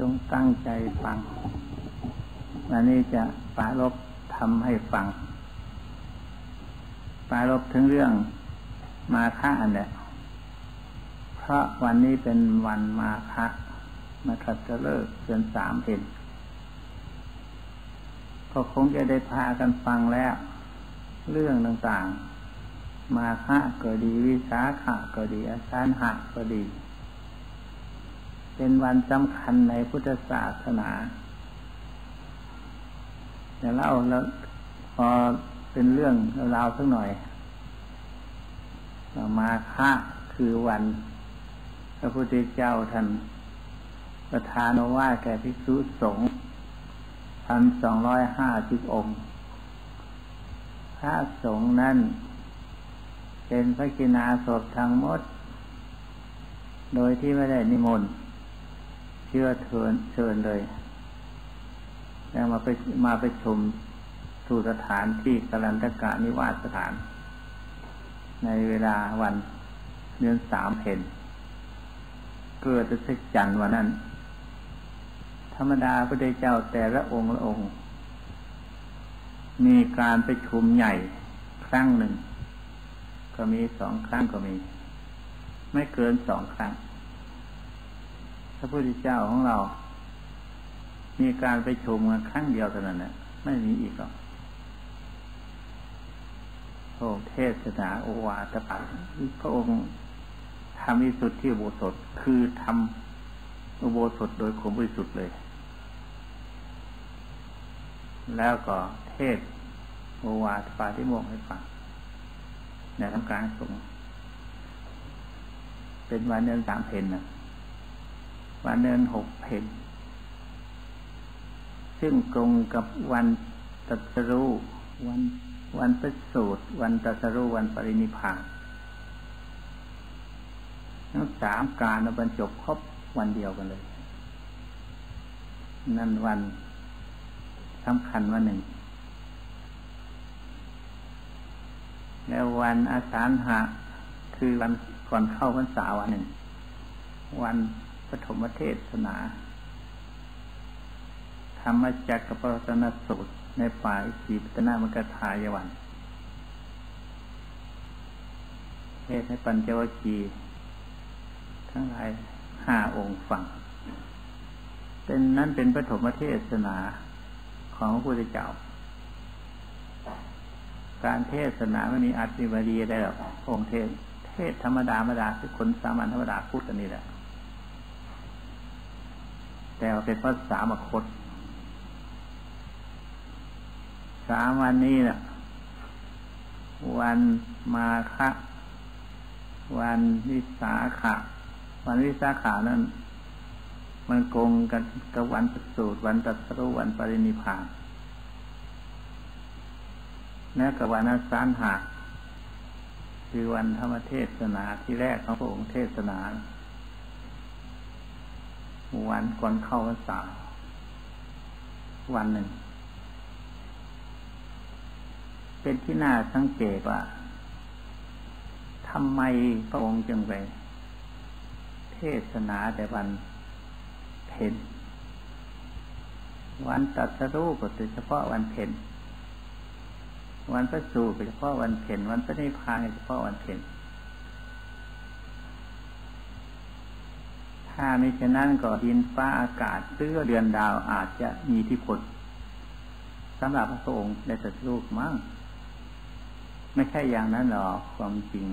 จงตั้งใจฟังวันนี้จะปาลบทำให้ฟังปาลบถึงเรื่องมาฆะอันเนี้ยเพราะวันนี้เป็นวันมาฆะมาคัตเลิกเดือนสามเพ็ญก็คงจะได้พากันฟังแล้ว เรื่องต่างๆ มาฆะก็ดีวิสาขะก็ดีอาสานหะก็ดี เป็นวันสำคัญในพุทธศาสนาเดี๋ยวเล่าแล้วพอเป็นเรื่องราวสักหน่อย มาฆะคือวันพระพุทธเจ้าท่านประทานว่าแก่ภิกษุสงฆ์พันสองร้อยห้าสิบองค์ พระสงฆ์นั้น เป็นพระกินาศพทั้งหมด โดยที่ไม่ได้นิมนต์ เชื่อเชิญเชิญเลย แล้วมาไปมาไปชมสู่สถานที่กรันตกะนิวาสสถาน ในเวลาวันเดือนสามเพนเกิดจะสักจันทร์วันนั้น ธรรมดาพระเดเจ้าแต่ละองค์ละองค์ มีการไปชุมใหญ่ครั้งหนึ่ง ก็มีสองครั้งก็มี ไม่เกินสองครั้ง พระพุทธเจ้าของเรา มีการไปชุมกันครั้งเดียวเท่านั้นแหละไม่มีอีกหรอกพระองค์เทศนาโอวาทปัสพระองค์ทำวิสุทธิอุโบสถคือทำอุโบสถโดยความบริสุทธิ์เลย แล้วก็เทศโอวาทปาที่โมกให้ฟังในทำการสงเป็นวันเดือนสามเพนนะ วันเดือนหกเพนซึ่งตรงกับวันตัสรู้วันวันประสูตรวันตัสรู้วันปรินิพานทั้งสามการบรรจบครบวันเดียวกันเลย นั่นวันสำคัญวันหนึ่ง แล้ววันอาสาฬหะคือวันก่อนเข้าพรรษาวันหนึ่ง วัน ปฐมเทศนา ธรรมจักรปรตนสูตรในฝ่ายสีปตนามกทายวัน เทศให้ปัญจวัคคีทั้งหลายห้าองค์ฟัง เป็นนั้นเป็นปฐมเทศนาของพระพุทธเจ้า การเทศนาไม่มีอัติบดีได้หรอกองเทศ เทศธรรมดาธรรมดาคือคนสามัญธรรมดาพูดกันนี่แหละ แต่ว่าเป็นภาษามคตสามวันนี้นะวันมาฆะวันวิสาขะวันวิสาขานั้น มันกงกันกับวันสูตร วันตัสรุวันปรินิพานแม้กับวันนัสานหาคือวันธรรมเทศนาที่แรกของพระองค์เทศนา วันก่อนเข้าพรรษาวันหนึ่ง เป็นที่น่าสังเกตว่าทำไมพระองค์จึงไปเทศนาแต่วันเพ็ญวันตัดสรู้ก็โดยเฉพาะวันเพ็ญวันพระสูตรเฉพาะวันเพ็ญวันพระนิพพานเฉพาะวันเพ็ญ ถ้าไม่เช่นนั้นก็ดินฟ้าอากาศเตื้อเดือนดาวอาจจะมีที่ผลสำหรับพระองค์ในสัตว์ลูกมั้งไม่ใช่อย่างนั้นหรอกความจริง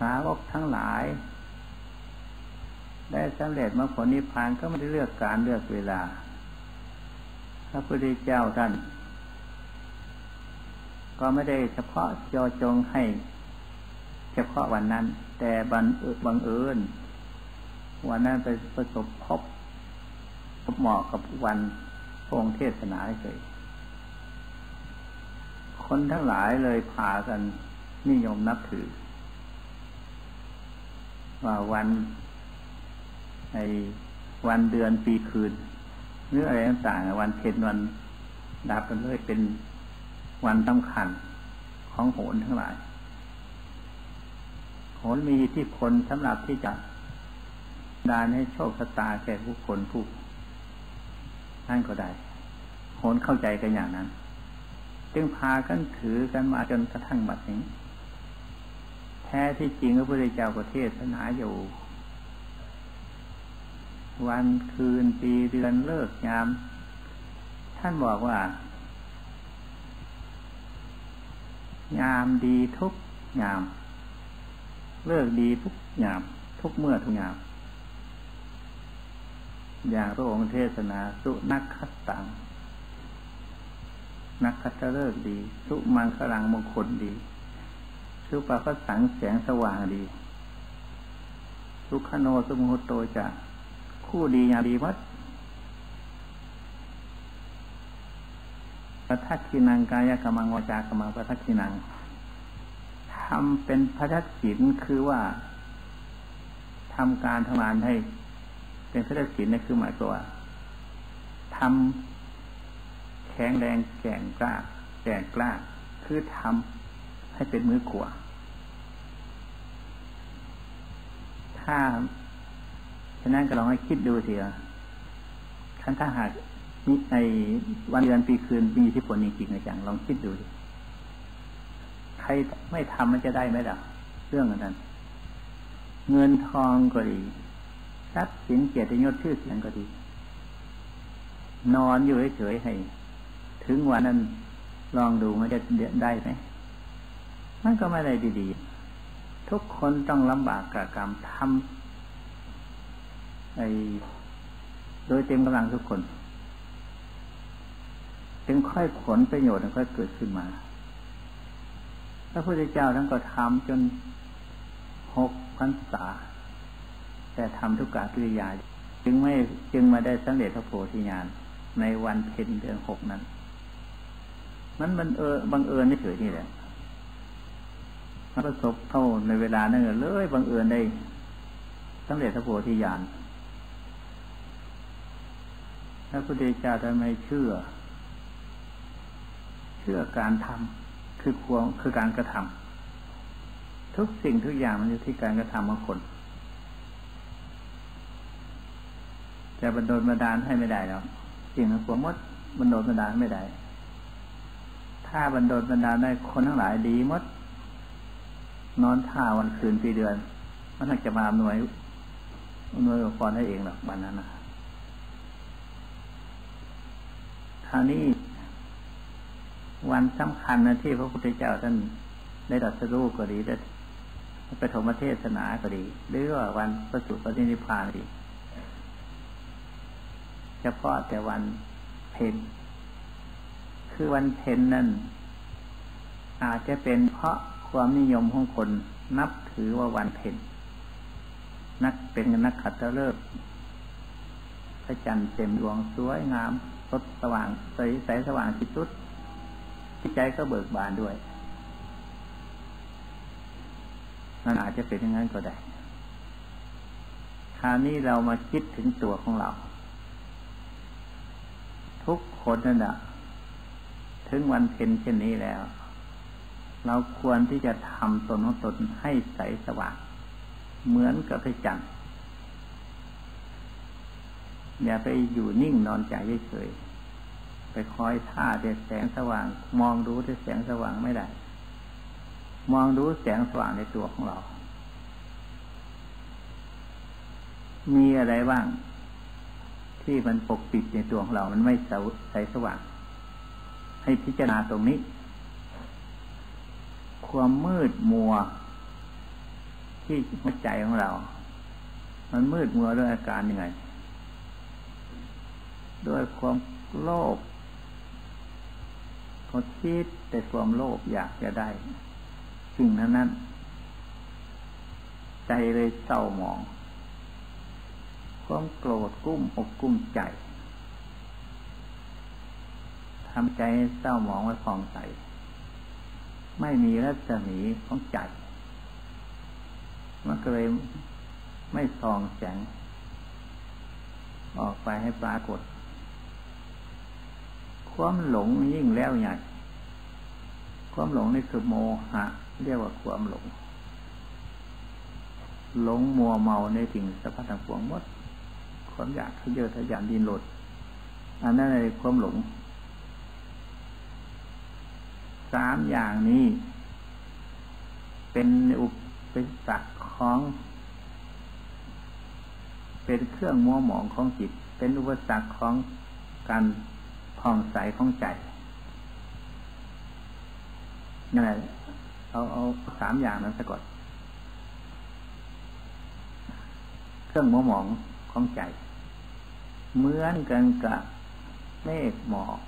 สาวกทั้งหลาย ได้สำเร็จมาผลนิพพานก็ไม่ได้เลือกการเลือกเวลา พระพุทธเจ้าท่าน ก็ไม่ได้เฉพาะจอจงให้ ฉพาะวันนั้น แต่บังเอิญบังเอิญวันนั้นไปประสบพบพบเหมาะกับวันพงเทศนาเฉยคนทั้งหลายเลยพากันนิยมนับถือ ว่าวันในวันเดือนปีคืนหรืออะไรต่างๆวันเพ็ญวันดับกันเลยเป็นวันสำคัญของโหนทั้งหลาย โหนมีที่พลสำหรับที่จะดานให้โชคชะตาแก่ผู้คนผู้นั่นก็ได้โหนเข้าใจกันอย่างนั้น จึงพากันถือกันมาจนกระทั่งบัดนี้ แท้ที่จริงพระพุทธเจ้าประเทศนาอยู่ วันคืนปีเดือนเลิกยาม ท่านบอกว่า ยามดีทุกยาม เลิกดีทุกยามทุกเมื่อทุกยามอย่างพระองค์เทศนาสุนักขตัง นักคัตเลิกดี สุมังคลังมงคลดี สุปาพสังแสงสว่างดี สุขโนสมุโตจะคู่ดีอย่างดีวัดพระทักขินังกายกรรมังวาจากรรมังพระทักขินัง ทำเป็นพระทักษิณคือว่าทำการทำงานให้ เป็นพระทักษิณนี่คือหมายความว่าทำแข็งแรงแก่งกล้าแก่งกล้า คือทำให้เป็นมือขวาถ้าฉะนั้นก็ลองให้คิดดูสิท่านถ้าหากในวันเดือนปีคืนมีที่ผลจริงๆนะจังลองคิดดูดิ รไม่ทำมันจะได้ไหมล่ะ เรื่องนั้น เงินทองก็ดีทรัพย์สินเกียรติยศชื่อเสียงก็ดี นอนอยู่เฉยๆให้ ถึงวันนั้นลองดูมันจะได้ไหมมันก็ไม่ได้ดี ๆ ทุกคนต้องลำบากกับกรรมทำไอ้โดยเต็มกำลังทุกคน จึงค่อยผลประโยชน์ค่อยเกิดขึ้นมา พระพุทธเจ้าท่านก็ทำจนหกพรรษา แต่ทำทุกกากิริยา จึงไม่จึงมาได้สำเร็จพระโพธิญาณในวันเพ็ญเดือนหกนั้น มันมันเออบังเอิญไม่เฉยนี่แหละมันประสบเท่าในเวลานั้นเลยบังเอิญได้สำเร็จพระโพธิญาณพระพุทธเจ้าทำไมเชื่อ เชื่อการทำ คือควงคือการกระทำทุกสิ่งทุกอย่างมันอยู่ที่การกระทำของคนจะบรรดลบรรดาลให้ไม่ได้แล้วสิ่งของควมดบรรดลบรรดาลไม่ได้ ถ้าบรรดลบรรดาลได้คนทั้งหลายดีมด นอนท่าวันคืนปีเดือน มันจะมาหน่วยหน่วยอุปกรณ์ได้เองหรอกวันนั้นนะครานี้ วันสำคัญนะที่พระพุทธเจ้าท่านได้ดัสรู้ก็ดีได้ไปถมเทศนาก็ดี หรือว่าวันประสูติปฏินิพพานดีเฉพาะแต่วันเพ็ญคือวันเพ็ญนั่น อาจจะเป็นเพราะความนิยมของคนนับถือว่าวันเพ็ญนักเป็นนักขัตฤกษ์พระจันทร์เต็มดวงสวยงามสดสว่างใสใสสว่างที่สุด จิตใจก็เบิกบานด้วย มันอาจจะเป็นอย่างนั้นก็ได้ คราวนี้เรามาคิดถึงตัวของเรา ทุกคนนั่นแหะถึงวันเพ็ญเช่นนี้แล้ว เราควรที่จะทำตนของตนให้ใสสว่าง เหมือนกับพระจันทร์อย่าไปอยู่นิ่งนอนใจเฉยไป คอยท่าแต่แสงสว่าง มองดูแต่แสงสว่างไม่ได้ มองดูแสงสว่างในตัวของเรา มีอะไรบ้าง ที่มันปกปิดในตัวของเรา มันไม่ใสสว่าง ให้พิจารณาตรงนี้ ความมืดมัว ที่หัวใจของเรา มันมืดมัวด้วยอาการยังไงด้วยความโลภ เขาคิดแต่ความโลภอยากจะได้สิ่งนั้นนั้นใจเลยเศร้าหมอง ความโกรธกุ้มอกกุ้มใจทำใจให้เศร้าหมองไว้ฟองใสไม่มีรัศมีของใจมันก็เลยไม่ซองแสงออกไปให้ปรากฏ ความหลงยิ่งแล้วใหญ่ ความหลงนี่คือโมหะ เรียกว่าความหลง หลงมัวเมาในสิ่งสรรพทั้งปวงหมด ความอยากทะเยอทะยานดินหลด อันนั้นในความหลง สามอย่างนี้ เป็นอุปสรรคของเป็นเครื่องมัวหมองของจิต เป็นอุปสรรคของการ ผ่องใสของใจนั่นแหละเอาเอาสามอย่างนั้นสะกดเครื่องมัวหมองของใจ เหมือนกันกับเมฆหมอก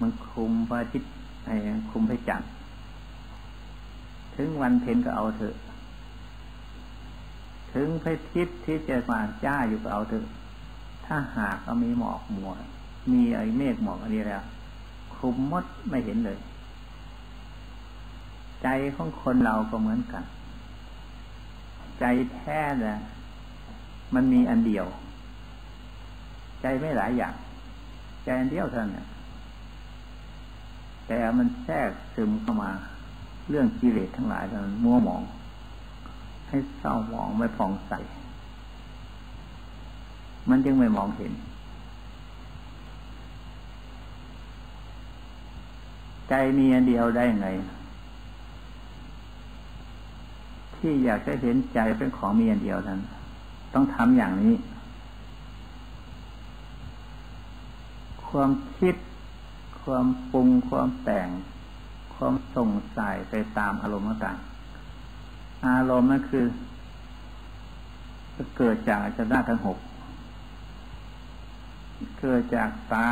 มันคุมพระอาทิตย์ไอ้คุมพระจันทร์ถึงวันเพ็ญก็เอาเถอะ ถึงพระอาทิตย์ที่จะมาจ้าอยู่ก็เอาเถอะ ถ้าหากเอามีหมอกหมัว มีไอ้เมฆหมอกอันนี้แล้วคุมมดไม่เห็นเลย ใจของคนเราก็เหมือนกัน ใจแท้เนี่ยมันมีอันเดียว ใจไม่หลายอย่าง ใจอันเดียวเท่านั้นแต่มันแทรกซึมเข้ามา เรื่องกิเลสทั้งหลายมันมัวหมอง ให้เศร้าหมองไม่ผ่องใส มันจึงไม่มองเห็น ใจมีอันเดียวได้ไง ที่อยากจะเห็นใจเป็นของมีอันเดียวนั้น ต้องทำอย่างนี้ ความคิด ความปรุง ความแต่ง ความส่งใส่ไปตามอารมณ์ต่างอารมณ์นั่นคือเกิดจากจะได้ทั้งหกเกิดจากตา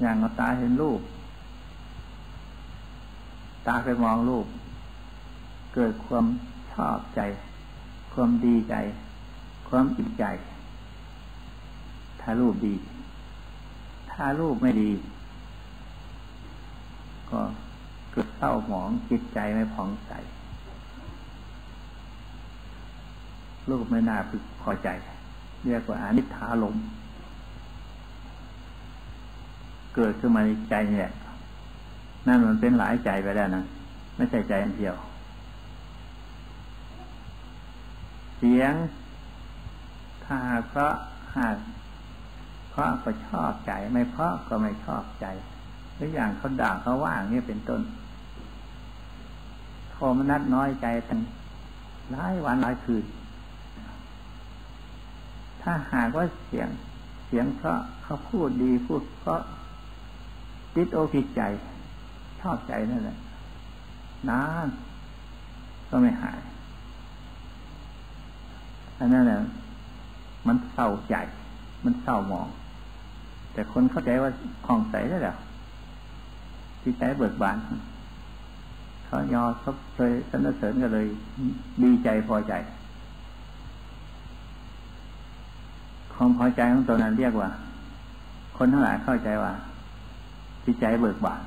อย่างตาเห็นรูป ตาไปมองรูป เกิดความชอบใจ ความดีใจ ความอิ่มใจ ถ้ารูปดี ถ้ารูปไม่ดี ก็เกิดเศร้าหมองจิตใจไม่ผ่องใสรูปไม่น่าพึกพอใจ เรียกว่าอานิธาลมเกิดขึ้นมาในใจเนี่ย นั่นมันเป็นหลายใจไปแล้วนะไม่ใช่ใจอันเดียว เสียง ถ้าเพราะหากเพราะก็ชอบใจ ไม่เพราะก็ไม่ชอบใจหรืออย่างเขาด่าเขาว่าอย่างนี้เป็นต้นโทมนัดน้อยใจทั้งหลายวันหลายคืน ถ้าหากว่าเสียงเสียงเพราะเขาพูดดีพูดเพราะติดโอผิดใจ ชอบใจนั่นแหละนานก็ไม่หาย อันนั้นแหละมันเศร้าใจ มันเศร้ามอง แต่คนเข้าใจว่าผ่องใสได้แล้วจิตใจเบิกบานเขายอเขาเคยสนเสริญกันเลยดีใจพอใจ ความพอใจของตัวนั้นเรียกว่า คนทั้งหลายเข้าใจว่าจิตใจเบิกบาน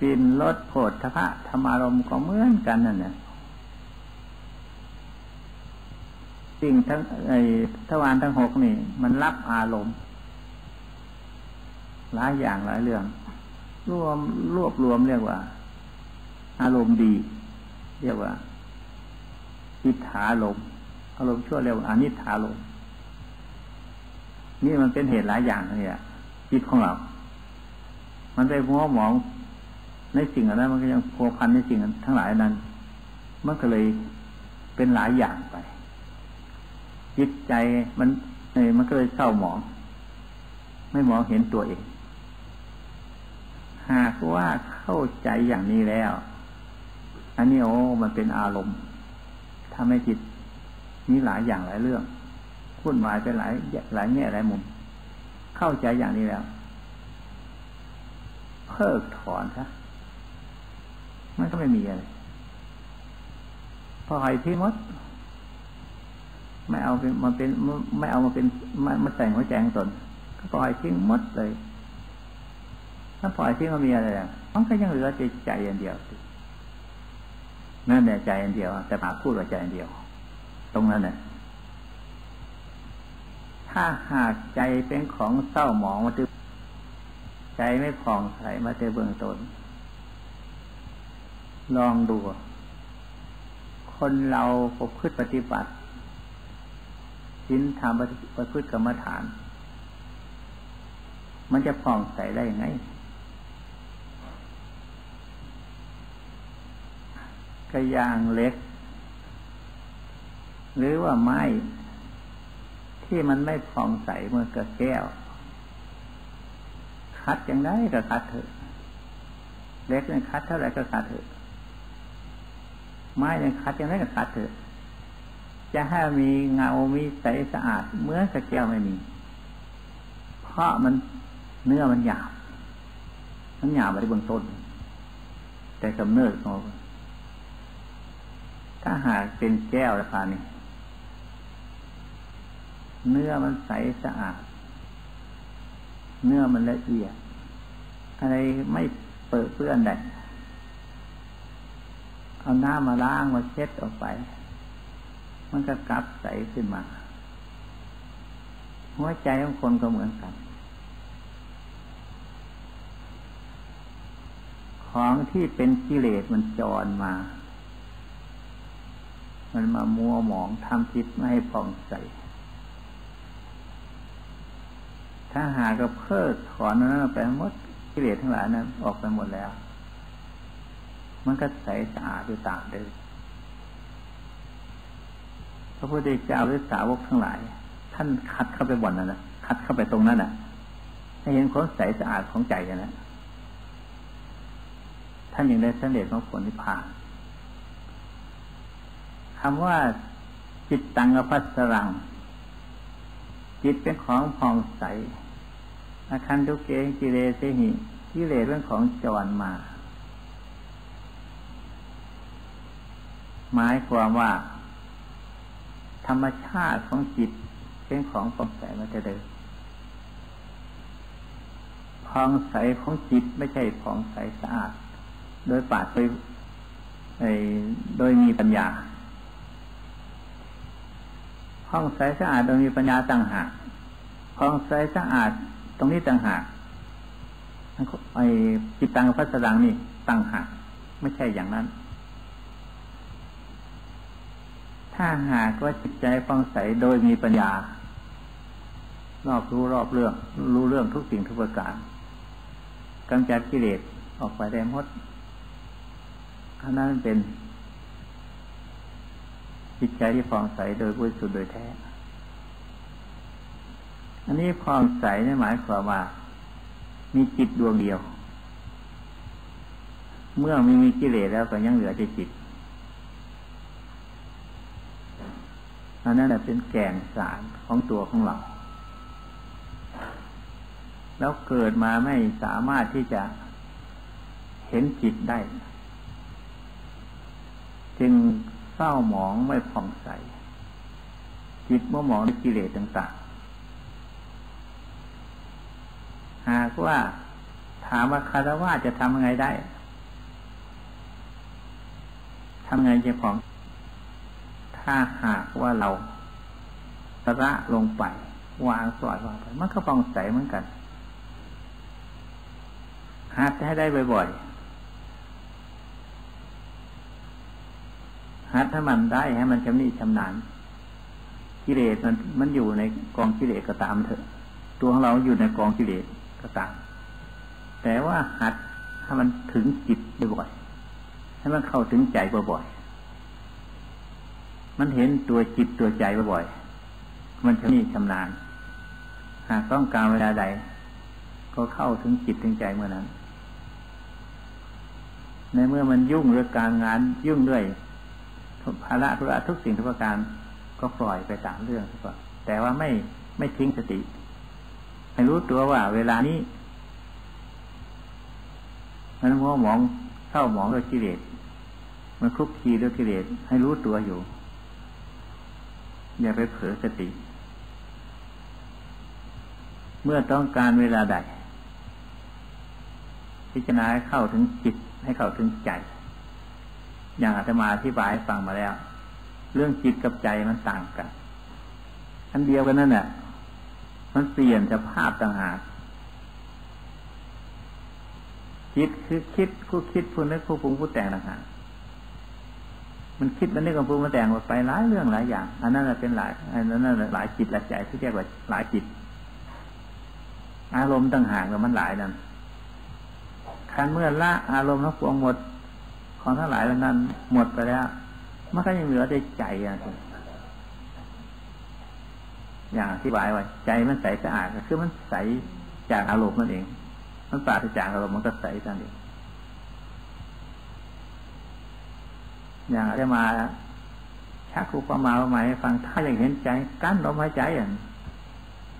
กลิ่นรสโผฏฐะธรรมารมก็เหมือนกันนั่นแหละสิ่งทั้งไอ้ทวารทั้งหกนี่ มันรับอารมณ์หลายอย่างหลายเรื่อง รวมรวบรวมเรียกว่า อารมณ์ดี เรียกว่าอิทธาลมอารมณ์ชั่วเรียกว่าอนิถาลมนี่มันเป็นเหตุหลายอย่างเนี่ยจิตของเรา มันไปมัวหมอง ในสิ่งอะไรมันก็ยังพัวพันในสิ่งทั้งหลายนั้น มันก็เลยเป็นหลายอย่างไปจิตใจมันเมันก็เลยเศร้าหมอง ไม่มองเห็นตัวเอง หากว่าเข้าใจอย่างนี้แล้ว อันนี้โอ้มันเป็นอารมณ์ทำให้จิตมีหลายอย่างหลายเรื่องพุ่นวายไปหลายหลายแง่หลายมุม เข้าใจอย่างนี้แล้ว เพิกถอนซะ มันก็ไม่มีอะไรพอหอยที่มด ไม่เอาเป็นมันเป็นไม่เอามาเป็นมามาแต่งหัวใจงตนก็ปล่อยทิ้งมดเลย ถ้าปล่อยทิ้งมันมีอะไรอะมันก็ยังเหลือใจใจอันเดียวนั่นแหละใจอันเดียวแต่ปากพูดว่าใจอันเดียว ตรงนั้นเนี่ยถ้าหากใจเป็นของเศร้าหมองมาตึใจไม่ผ่องใสมาเจอเบื้องต้น ลองดู คนเราประพฤติปฏิบัติชิ้นทำประพฤติกรรมฐาน มันจะผ่องใสได้ยังไงกระยางเล็ก หรือว่าไม้ที่มันไม่ผ่องใสเมื่อกระแก้ว คัดยังได้ก็คัดเถอะ เล็กเนี่ยคัดเท่าไหร่ก็คัดเถอะ ไม้เนี่ยคัดยังไงก็คัดเถอะ จะให้มีเงา มีใสสะอาดเหมื่อกระแก้วไม่มี เพราะมันเนื้อมันหยาบ มันหยาบไปเบื้องต้น แต่กำเนิดของถ้าหากเป็นแก้วราคานี้เนื้อมันใสสะอาด เนื้อมันละเอียด อะไรไม่เปิดเปื้อนได้ เอาน้ำมาล้างมาเช็ดออกไป มันก็กลับใสขึ้นมา หัวใจของคนก็เหมือนกัน ของที่เป็นกิเลสมันจรมา มันมามัวหมองทำจิตไม่ให้ผ่องใส ถ้าหากก็เพิกถอนนั้นไปหมดกิเลสทั้งหลายนั้นออกไปหมดแล้ว มันก็ใสสะอาดอยู่ตามเดิมพระพุทธเจ้าหรือสาวกทั้งหลาย ท่านคัดเข้าไปบ่อนนั่นนะคัดเข้าไปตรงนั้นน่ะ ให้เห็นความใสสะอาดของใจกันนะท่านยังได้สำเร็จของผลนิพพานคำว่าจิตตังอภัสรัง จิตเป็นของผ่องใสอาคันทุกเกงกิเลสหิกิเลสเรื่องของจรมา หมายความว่า ธรรมชาติของจิตเป็นของผ่องใสมาแต่เดิมผ่องใสของจิตไม่ใช่ผ่องใสสะอาด โดยปาดโดยโดยมีปัญญาห้องใสสะอาดโดยมีปัญญาต่างหากห้องใสสะอาดตรงนี้ต่างหากไอ้จิตตังพัสดังนี่ต่างหากไม่ใช่อย่างนั้น ถ้าหากว่าจิตใจฟองใสโดยมีปัญญารอบรู้รอบเรื่อง รู้เรื่องทุกสิ่งทุกประการกำจัดกิเลสออกไปได้หมดอันนั้นเป็นจิตใจที่ฟองใสโดยบริสุทธิ์โดยแท้ อันนี้ฟองใสนี่หมายความว่า มีจิตดวงเดียว เมื่อไม่มีกิเลสแล้วก็ยังเหลือแต่จิต อันนั้นแหละเป็นแก่นสารของตัวของเรา แล้วเกิดมาไม่สามารถที่จะเห็นจิตได้ จึงเศร้าหมองไม่ผ่องใส จิตเมื่อหมองด้วยกิเลสต่างๆ หากว่าถามว่าคารวะจะทำยังไงได้ ทำไงจะผ่อง ถ้าหากว่าเราระลงไป วางสอยวางไป มันก็ผ่องใสเหมือนกันหากจะให้ได้บ่อยๆหัดให้มันได้ให้มันชำนิชำนาญกิเลสมันมันอยู่ในกองกิเลสก็ตามเถอะ ตัวของเราอยู่ในกองกิเลสก็ตาม แต่ว่าหัดให้มันถึงจิตบ่อยๆให้มันเข้าถึงใจบ่อยๆ มันเห็นตัวจิตตัวใจบ่อยๆมันชำนิชำนาญหากต้องการเวลาใด ก็เข้าถึงจิตถึงใจเมื่อนั้น ในเมื่อมันยุ่งเรื่องการงานยุ่งด้วยภาระธุระทุกสิ่งทุกประการก็ปล่อยไปตามเรื่องก่อนแต่ว่าไม่ไม่ทิ้งสติให้รู้ตัวว่าเวลานี้มันมัวหมองเศร้าหมองด้วยกิเลสมันคุกคีด้วยกิเลสให้รู้ตัวอยู่ อย่าไปเผลอสติ เมื่อต้องการเวลาใด พิจารณาให้เข้าถึงจิตให้เข้าถึงใจ อย่างอาตมาอธิบายฟังมาแล้ว เรื่องจิตกับใจมันต่างกัน อันเดียวกันนั่นแหละมันเปลี่ยนสภาพต่างหากจิตคือคิดผู้คิดผู้นึกผู้ปรุงผู้แต่งต่างหาก มันคิดมันนึกกับปรุงมันแต่งไปหลายเรื่องหลายอย่าง อันนั้นเป็นหลายอันนั้นหลายจิตหลายใจที่เรียกว่าหลายจิต อารมณ์ต่างหากแล้วมันหลายนั่นคันเมื่อละอารมณ์ทั้งปวงหมดของทั้งหลายแล้วนั้นหมดไปแล้วมันก็ยังเหลือแต่ใจอะอย่างที่บายไว้ใจมันใสสะอาดคือมันใสจากอารมณ์นั่นเอง มันปราศจากอารมณ์มันก็ใสนั่นเอง อย่างได้มาชักคูความมาหมาฟังถ้าอยากเห็นใจ กั้นลมหายใจอย่าง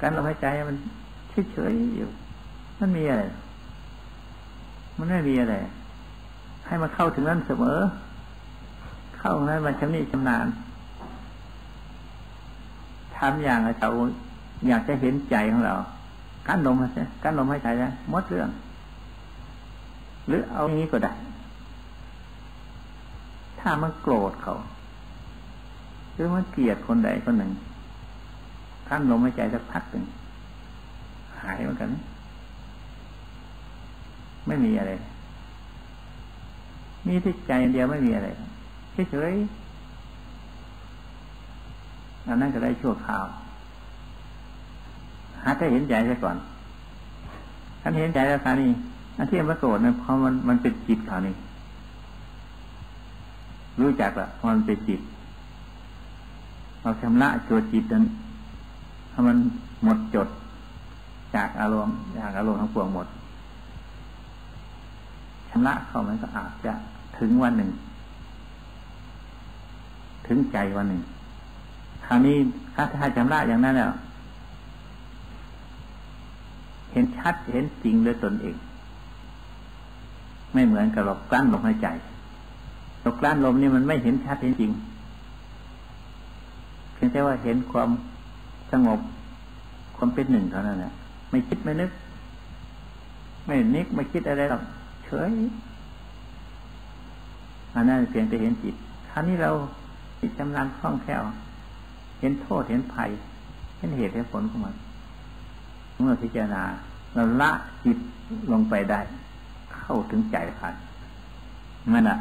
กั้นลมหายใจมันเฉยๆอยู่มันมีอะไรมันไม่มีอะไร ให้มันเข้าถึงนั้นเสมอ เข้าถึงนั้นมันชำนิชำนาญทำอย่างเราอยากจะเห็นใจของเรากั้นลมหายใจกั้นลมหายใจแล้วมดเรื่อง หรือเอาอย่างนี้ก็ได้ามันโกรธเขา หรือมันเกลียดคนใดคนหนึ่งกั้นลมหายใจสักพักหนึ่งหายเหมือนกัน ไม่มีอะไร มีที่ใจเดียวไม่มีอะไรเฉยๆอันนั้นก็ได้ชั่วคราวหาแค่เห็นใจซะก่อนท่านเห็นใจแล้วค่ะนี่อันที่มันโกรธเนี่ยเพราะมันมันเป็นจิตเขานี่ รู้จักละมันเป็นจิตเราชำระตัวจิตนั้นถ้ามันหมดจดจากอารมณ์จากอารมณ์ทั้งปวงหมดชำระเข้ามันก็อาจจะถึงวันหนึ่ง ถึงใจวันหนึ่งคราวนี้ถ้าถ้าชำระอย่างนั้นแล้วเห็นชัดเห็นจริงด้วยตนเอง ไม่เหมือนกับเรากั้นลมหายใจ ตกล้านลมนี่มันไม่เห็นชัดจริงๆเพียงแต่ว่าเห็นความสงบความเป็นหนึ่งเท่านั้นแหละไม่คิดไม่นึก ไม่นึกไม่คิดอะไรหรอกเฉยอันนั้นเพียงแต่เห็นจิตคราวนี้เราจิตจำนานคล่องแคล่วเห็นโทษเห็นภัยเห็นเหตุเห็นผลของมันเมื่อพิจารณาเราละจิตลงไปได้ เข้าถึงใจผ่านนั่นแหะ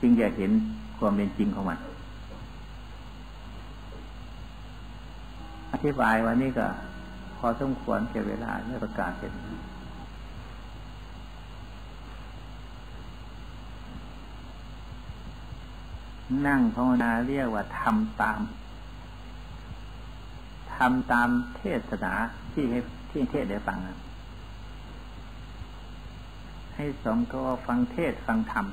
จึงจะเห็นความเป็นจริงของมัน อธิบายวันนี้ก็ พอสมควรเก็บเวลาเมื่อประกาศเสร็จนั่งภาวนาเรียกว่าทำตามทำตามเทศนาที่ให้ที่เทศได้ฟัง ให้สมก็ฟังเทศฟังธรรม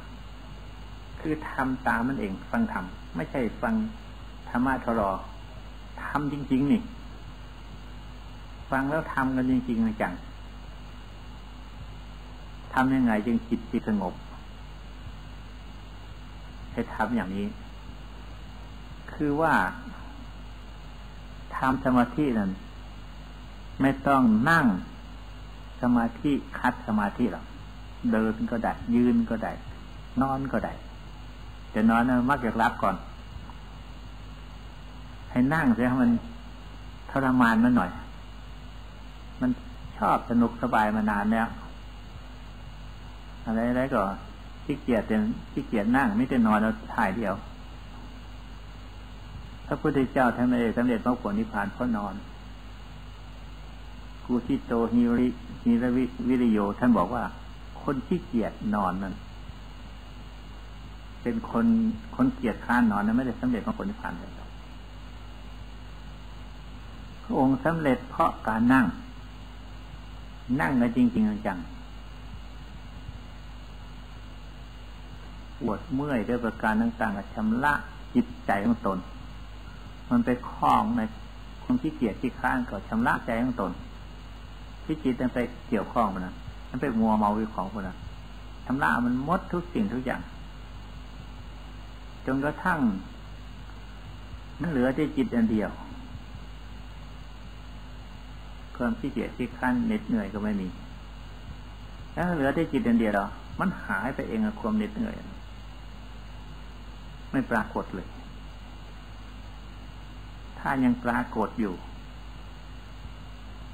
คือทำตามมันเอง ฟังธรรมไม่ใช่ฟังธรรมะทรอทำจริง ๆ นี่ ฟังแล้วทำกันจริงๆจังทำยังไงจึงจิตจิตสงบ ให้ทำอย่างนี้ คือว่าทำสมาธินั้นไม่ต้องนั่งสมาธิคัดสมาธิหรอกเดินก็ได้ ยืนก็ได้ นอนก็ได้ จะนอนนะมักอยากรับก่อน ให้นั่งเสียมันทรมานมันหน่อย มันชอบสนุกสบายมานานแล้วอะไรอะไรก็ขี้เกียจเต็มขี้เกียจนั่งไม่ได้นอนเราถ่ายเดียวพระพุทธเจ้าท่านไม่ได้สำเร็จมรรคผลนิพพานเพราะนอนกูชิโตฮิริฮิรวิวิริโยท่านบอกว่า คนขี้เกียจนอนนั่น เป็นคนคนเกียจค้านนอนนะไม่ได้สำเร็จของผลนิพพานเลยพระองค์สำเร็จเพราะการนั่ง นั่งกันจริงๆจังปวดเมื่อยด้วยประการต่างๆชำระจิตใจของตน มันไปคล้องในคนที่เกียจที่ค้านก็ชำระใจของตนที่จิตมันไปเกี่ยวข้องมันนะมันไปมัวเมาวิของมันนะชำระมันมดทุกสิ่งทุกอย่าง จนกระทั่งมันเหลือแต่จิตอันเดียว ความขี้เกียจขี้ขั้นเหน็ดเหนื่อยก็ไม่มี แล้วเหลือแต่จิตอันเดียวเรามันหายไปเองความเหน็ดเหนื่อย ไม่ปรากฏเลย ถ้ายังปรากฏอยู่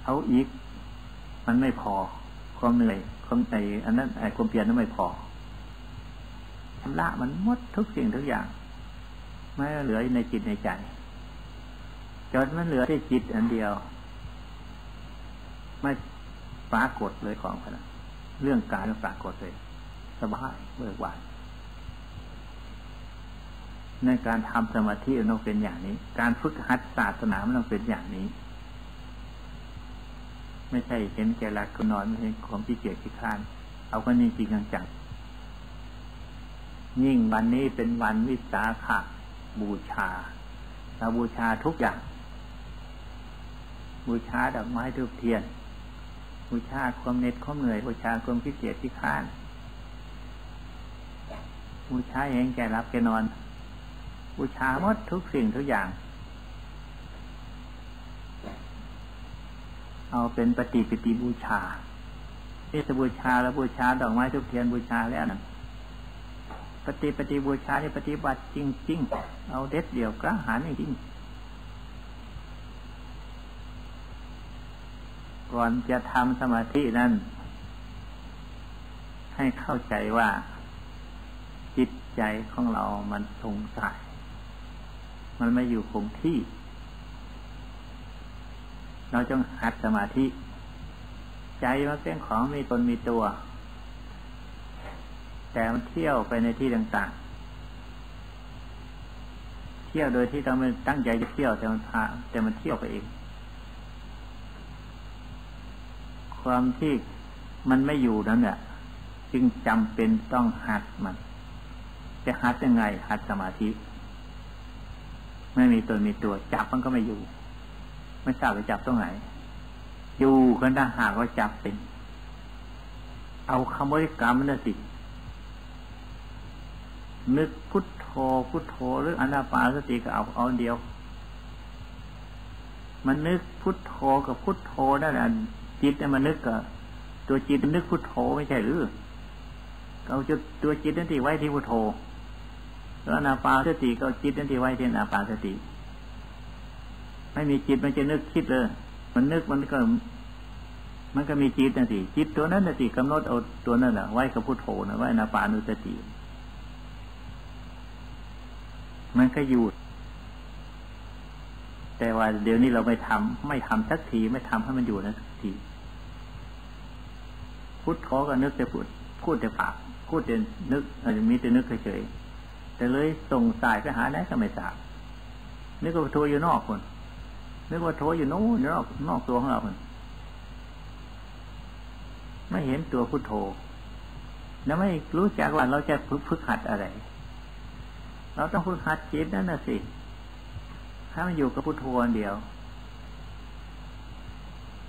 เอาอีก มันไม่พอ ความเหนื่อยความไออันนั้นไอความเพียรนั้นไม่พอ ละมันหมดทุกสิ่งทุกอย่าง ไม่เหลือในจิตในใจจนมันเหลือที่จิตอันเดียว ไม่ปรากฏเลยของพนะเรื่องการไม่ปรากฏเลย สบายเบิกบานในการทำสมาธิมันต้องเป็นอย่างนี้ การฝึกหัดศาสนามันต้องเป็นอย่างนี้ ไม่ใช่เห็นแก่รักก็นอนไม่เห็นความที่เกียจขี้ข้าน เอาก็นี่จริงจัง ยิ่งวันนี้เป็นวันวิสาขบูชาเราบูชาทุกอย่าง บูชาดอกไม้ทุกเทียน บูชาความเหน็ดความเหนื่อย บูชาความขี้เกียจขี้ข้าน บูชาเองแก่รับแก่นอน บูชาหมดทุกสิ่งทุกอย่าง เอาเป็นปฏิปฏิบูชาที่จะบูชาแล้วบูชาดอกไม้ทุกเทียนบูชาแล้วนะ ปฏิปฏิบูชาที่ปฏิบัติจริง ๆ เอาเด็ดเดี่ยวกระหารจริงก่อนจะทำสมาธินั้น ให้เข้าใจว่า จิตใจของเรามันสงสัยมันไม่อยู่คงที่ เราจงหัดสมาธิ ใจมันเป็นของมีตนมีตัว แต่มันเที่ยวไปในที่ต่างๆ เที่ยวโดยที่เราไม่ตั้งใจจะเที่ยวแต่มันพาแต่มันเที่ยวไปเอง ความที่มันไม่อยู่นั้นเนี่ยจึงจำเป็นต้องหัดมัน จะหัดยังไง หัดสมาธิ ไม่มีตัวมีตัวจับมันก็ไม่อยู่ ไม่ทราบไปจับตรงไหน อยู่กันถ้าหากว่าจับเป็น เอาคำบริกรรมนั่นสิ นึกพุทโธพุทโธหรืออนาปาสติก็เอาเอาเดียว มันนึกพุทโธกับพุทโธนั่นแหละจิตเนี่ยมันนึกกับตัวจิตมันนึกพุทโธไม่ใช่หรือเอาจุดตัวจิตนั่นที่ไว้ที่พุทโธแล้วอนาปาสติก็จิตนั่นที่ไว้ที่อนาปาสติ ไม่มีจิตมันจะนึกคิดเลย มันนึกมันก็ มันก็มีจิตนั่นสิจิตตัวนั้นนั่นสิกำหนดเอาตัวนั้นแหละไว้กับพุทโธนะไว้อนาปานุสติ มันก็อยู่แต่ว่าเดี๋ยวนี้เราไม่ทำไม่ทำสักที ไม่ทำให้มันอยู่นะสักทีพูดขอก็นึกแต่พูด พูดแต่ปาก พูดแต่นึกอาจจะมีแต่นึกเฉยๆแต่เลยส่งสายไปหาไหนก็ไม่ทราบนึกว่าโทรอยู่นอกคนนึกว่าโทรอยู่โน้นนอกนอกตัวของเราคนไม่เห็นตัวพุทโธ แล้วไม่รู้จักว่าเราจะฝึกหัดอะไร เราต้องฝึกหัดจิตนั่นน่ะสิถ้ามันอยู่กับพุทโธเดียว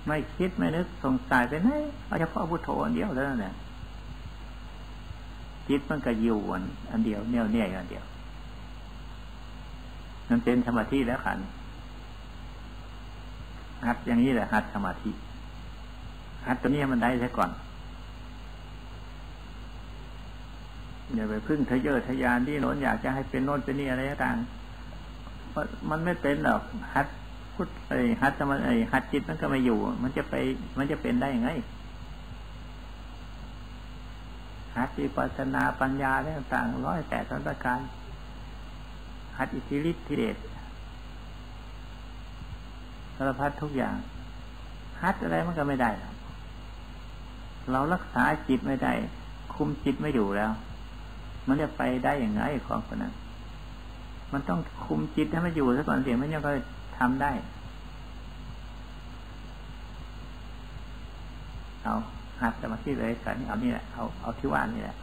ไม่คิดไม่นึกสงสัยไปไหนเอาเฉพาะพุทโธอันเดียวแล้วเนี่ยจิตมันก็อยู่อันเดียวแน่วแน่อันเดียวมันเป็นสมาธิแล้วขันหัดอย่างนี้แหละหัดสมาธิหัดตัวนี้มันได้ซะก่อน อย่าไปพึ่งทะเยอทะยานที่โน้นอยากจะให้เป็นโน้นเป็นนี่อะไรต่างมันไม่เป็นหรอกฮัดพุทธไอ้ฮัดจะมันไอ้ฮัดจิตมันก็ไม่อยู่ มันจะไป มันจะเป็นได้ยังไงฮัดวิปัสนาปัญญาอะไรต่างร้อยแต่สถานการณ์ฮัดอิทธิฤทธิเดชสารพัดทุกอย่างฮัดอะไรมันก็ไม่ได้เรารักษาจิตไม่ได้ คุมจิตไม่อยู่แล้ว มันจะไปได้อย่างไรของคนนั้นมันต้องคุมจิตให้มันอยู่ซะก่อนเสียงมันยังก็ทำได้ เอาหัดสมาธิเลยกันเอานี่แหละเอาเอาที่ว่านนี่แหละ